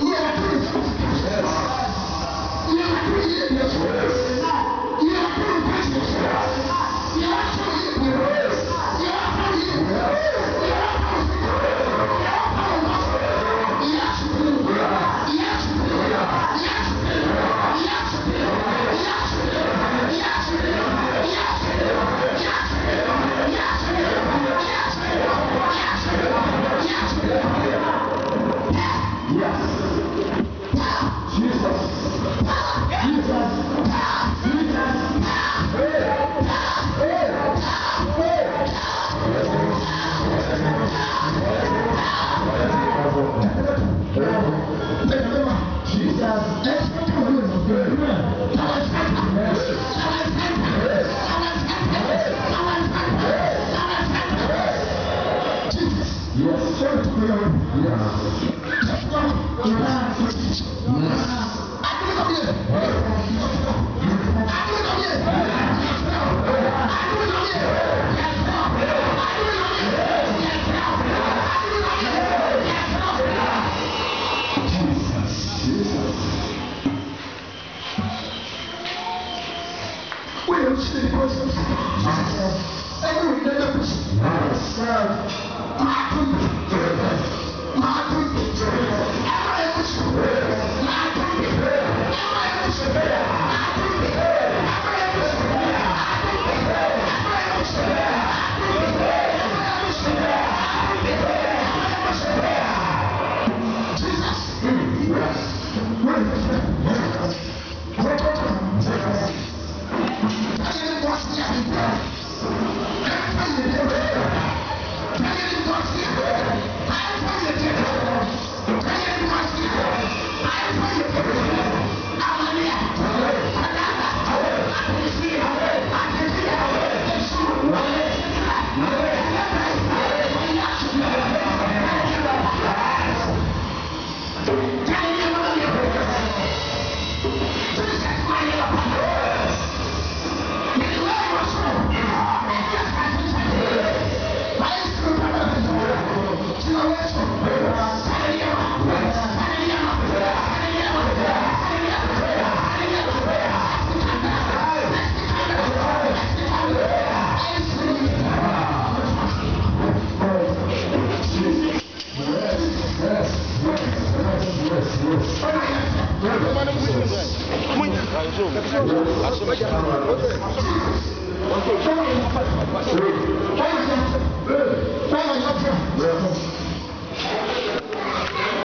Yeah, please. Yeah, please. Yes. Yes. Yes. Wait, 马 I can see it. I can 1勝負。